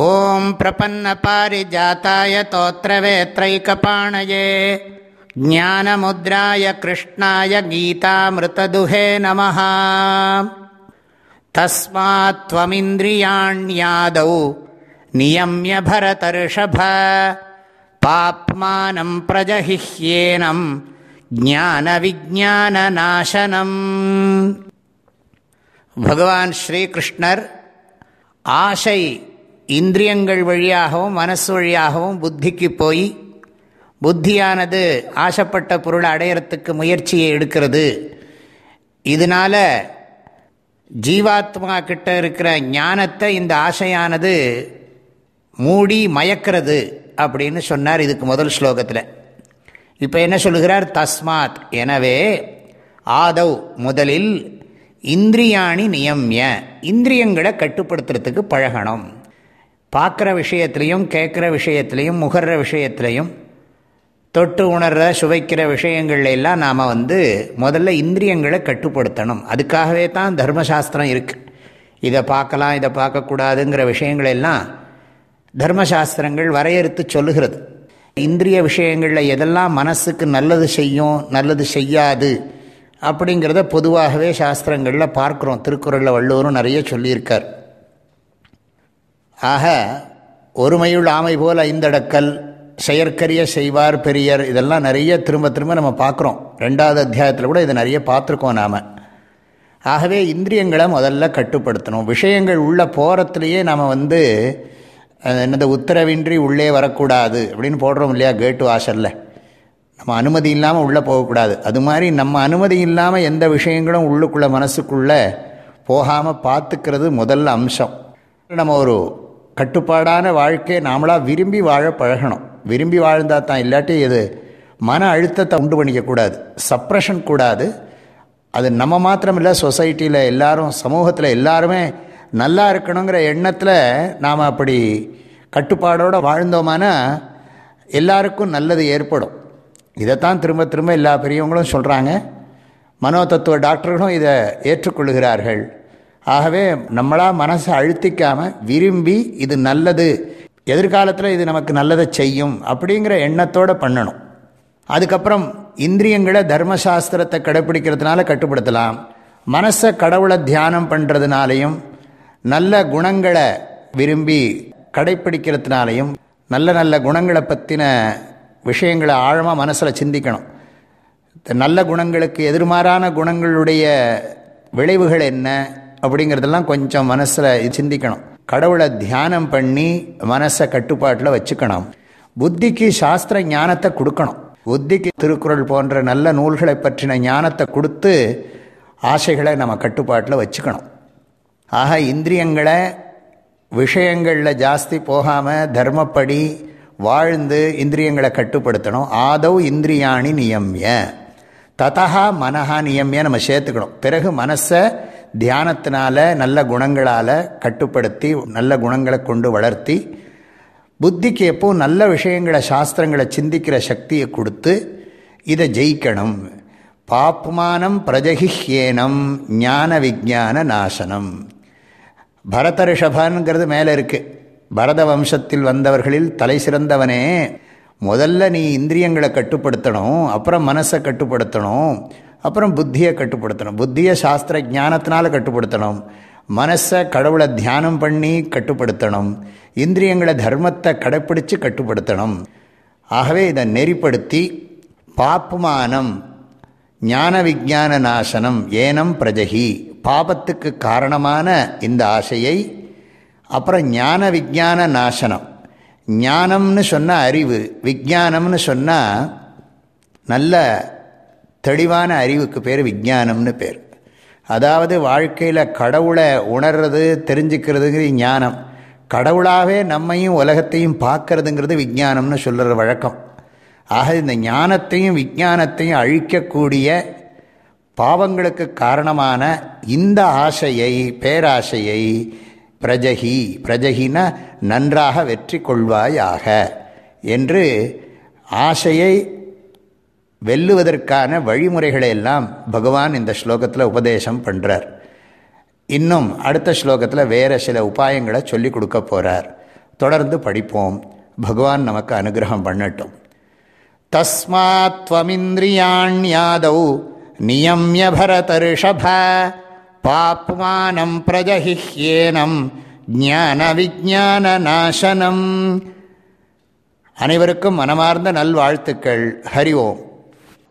ॐ प्रपन्नपारिजाताय तोत्रवेत्रैकपाणये ज्ञानमुद्राय कृष्णाय गीतामृतदुहे नमः। तस्मात् त्वमिन्द्रियाण्यादौ नियम्य भरतर्षभ पाप्मानं प्रजहिह्येनं ज्ञानविज्ञाननाशनम्। भगवान् श्रीकृष्णर् ஆசை இந்திரியங்கள் வழியாகவும் மனசு வழியாகவும் புத்திக்கு போய் புத்தியானது ஆசைப்பட்ட பொருளை அடையிறத்துக்கு முயற்சியை எடுக்கிறது. இதனால் ஜீவாத்மா கிட்ட இருக்கிற ஞானத்தை இந்த ஆசையானது மூடி மயக்கிறது அப்படின்னு சொன்னார் இதுக்கு முதல் ஸ்லோகத்தில். இப்போ என்ன சொல்லுகிறார்? தஸ்மாத். எனவே ஆதவ் முதலில் இந்திரியாணி நியம்ய இந்திரியங்களை கட்டுப்படுத்துறதுக்கு பழகணும். பார்க்குற விஷயத்துலையும் கேட்குற விஷயத்துலையும் முகர்ற விஷயத்துலையும் தொட்டு உணர்ற சுவைக்கிற விஷயங்கள்ல எல்லாம் நாம் வந்து முதல்ல இந்திரியங்களை கட்டுப்படுத்தணும். அதுக்காகவே தான் தர்மசாஸ்திரம் இருக்குது இதை பார்க்கலாம் இதை பார்க்கக்கூடாதுங்கிற விஷயங்களெல்லாம் தர்மசாஸ்திரங்கள் வரையறுத்து சொல்லுகிறது. இந்திரிய விஷயங்களில் எதெல்லாம் மனசுக்கு நல்லது செய்யும் நல்லது செய்யாது அப்படிங்கிறத பொதுவாகவே சாஸ்திரங்களில் பார்க்குறோம். திருக்குறளில் வள்ளுவரும் நிறைய சொல்லியிருக்கார். ஆக ஒருமையுள் ஆமை போல் ஐந்தடக்கல் செயற்கரிய செய்வார் பெரியர் இதெல்லாம் நிறைய திரும்ப திரும்ப நம்ம பார்க்குறோம். ரெண்டாவது அத்தியாயத்தில் கூட இதை நிறைய பார்த்துருக்கோம் நாம். ஆகவே இந்திரியங்களை முதல்ல கட்டுப்படுத்தணும். விஷயங்கள் உள்ள போகிறத்துலையே நாம் வந்து என்னது உத்தரவின்றி உள்ளே வரக்கூடாது அப்படின்னு போடுறோம் இல்லையா கேட்டு வாசலில். நம்ம அனுமதி இல்லாமல் உள்ளே போகக்கூடாது. அது மாதிரி நம்ம அனுமதி இல்லாமல் எந்த விஷயங்களும் உள்ளுக்குள்ளே மனசுக்குள்ளே போகாமல் பார்த்துக்கிறது முதல்ல அம்சம். நம்ம ஒரு கட்டுப்பாடான வாழ்க்கையை நாமளாக விரும்பி வாழ பழகணும். விரும்பி வாழ்ந்தால் தான் இல்லாட்டி இது மன அழுத்தத்தை உண்டு பண்ணிக்கக்கூடாது. சப்ரெஷன் கூடாது. அது நம்ம மாத்திரம் இல்லை சொசைட்டியில் எல்லாரும் சமூகத்தில் எல்லாருமே நல்லா இருக்கணுங்கிற எண்ணத்தில் நாம் அப்படி கட்டுப்பாடோடு வாழ்ந்தோமானா எல்லாருக்கும் நல்லது ஏற்படும். இதைத்தான் திரும்ப திரும்ப எல்லா பெரியவங்களும் சொல்கிறாங்க மனோ தத்துவ டாக்டர்களும் இதை ஏற்றுக்கொள்கிறார்கள். ஆகவே நம்மளாக மனசை அழுத்திக்காமல் விரும்பி இது நல்லது எதிர்காலத்தில் இது நமக்கு நல்லதை செய்யும் அப்படிங்கிற எண்ணத்தோடு பண்ணணும். அதுக்கப்புறம் இந்திரியங்களை தர்மசாஸ்திரத்தை கடைப்பிடிக்கிறதுனால கட்டுப்படுத்தலாம். மனசை கடவுளை தியானம் பண்ணுறதுனாலையும் நல்ல குணங்களை விரும்பி கடைப்பிடிக்கிறதுனாலையும் நல்ல நல்ல குணங்களை பற்றின விஷயங்களை ஆழமாக மனசில் சிந்திக்கணும். நல்ல குணங்களுக்கு எதிர்மாறான குணங்களுடைய விளைவுகள் என்ன? அப்படிங்கிறதெல்லாம் கொஞ்சம் மனசில் சிந்திக்கணும். கடவுளை தியானம் பண்ணி மனசை கட்டுப்பாட்டில் வச்சுக்கணும். புத்திக்கு சாஸ்திர ஞானத்தை கொடுக்கணும். புத்திக்கு திருக்குறள் போன்ற நல்ல நூல்களை பற்றின ஞானத்தை கொடுத்து ஆசைகளை நம்ம கட்டுப்பாட்டில் வச்சுக்கணும். ஆக இந்திரியங்களை விஷயங்களில் ஜாஸ்தி போகாமல் தர்மப்படி வாழ்ந்து இந்திரியங்களை கட்டுப்படுத்தணும். ஆதவ் இந்திரியாணி நியமிய. ததா மனஹா நியமிய நம்ம சேர்த்துக்கணும். பிறகு மனசை தியானத்தினால நல்ல குணங்களால் கட்டுப்படுத்தி நல்ல குணங்களை கொண்டு வளர்த்தி புத்திக்கு எப்போ நல்ல விஷயங்களை சாஸ்திரங்களை சிந்திக்கிற சக்தியை கொடுத்து இதை ஜெயிக்கணும். பாப்மானம் பிரஜகிஹ்யேனம் ஞான விஜான நாசனம். பரத ரிஷபான்ங்கிறது மேலே இருக்குது பரத வம்சத்தில் வந்தவர்களில் தலை சிறந்தவனே. முதல்ல நீ இந்திரியங்களை கட்டுப்படுத்தணும் அப்புறம் மனசை கட்டுப்படுத்தணும். அப்புறம் புத்தியை கட்டுப்படுத்தணும். புத்தியை சாஸ்திர ஞானத்தினால கட்டுப்படுத்தணும். மனசை கடவுளை தியானம் பண்ணி கட்டுப்படுத்தணும். இந்திரியங்களை தர்மத்தை கடைப்பிடித்து கட்டுப்படுத்தணும். ஆகவே இதை நெறிப்படுத்தி பாப்புமானம் ஞான விஜான நாசனம் ஏனம் பிரஜகி பாபத்துக்கு காரணமான இந்த ஆசையை அப்புறம் ஞான விஜான நாசனம். ஞானம்னு சொன்னால் அறிவு விஜானம்னு சொன்னால் நல்ல தெளிவான அறிவுக்கு பேர் விஜானம்னு பேர். அதாவது வாழ்க்கையில் கடவுளை உணர்றது தெரிஞ்சுக்கிறதுங்கிறது ஞானம். கடவுளாகவே நம்மையும் உலகத்தையும் பார்க்கறதுங்கிறது விஜானம்னு சொல்கிற வழக்கம். ஆக இந்த ஞானத்தையும் விஜானத்தையும் அழிக்கக்கூடிய பாவங்களுக்கு காரணமான இந்த ஆசையை பேராசையை பிரஜகி பிரஜகினா நன்றாக வெற்றி கொள்வாயாக என்று ஆசையை வெல்லுவதற்கான வழிமுறைகளை எல்லாம் பகவான் இந்த ஸ்லோகத்தில் உபதேசம் பண்ணுறார் இன்னும் அடுத்த ஸ்லோகத்தில் வேறு சில உபாயங்களை சொல்லி கொடுக்க போகிறார் தொடர்ந்து படிப்போம். பகவான் நமக்கு அனுகிரகம் பண்ணட்டும். தஸ்மாத்வமிந்திரியாண்யாதௌ நியமிய பரதரிஷபா பாப்மானம் பிரஜஹிஹ்யேனம் ஞான விஜான நாசனம் அனைவருக்கும் மனமார்ந்த நல்வாழ்த்துக்கள். ஹரி ஓம்.